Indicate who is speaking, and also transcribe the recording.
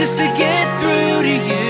Speaker 1: just to get through to you.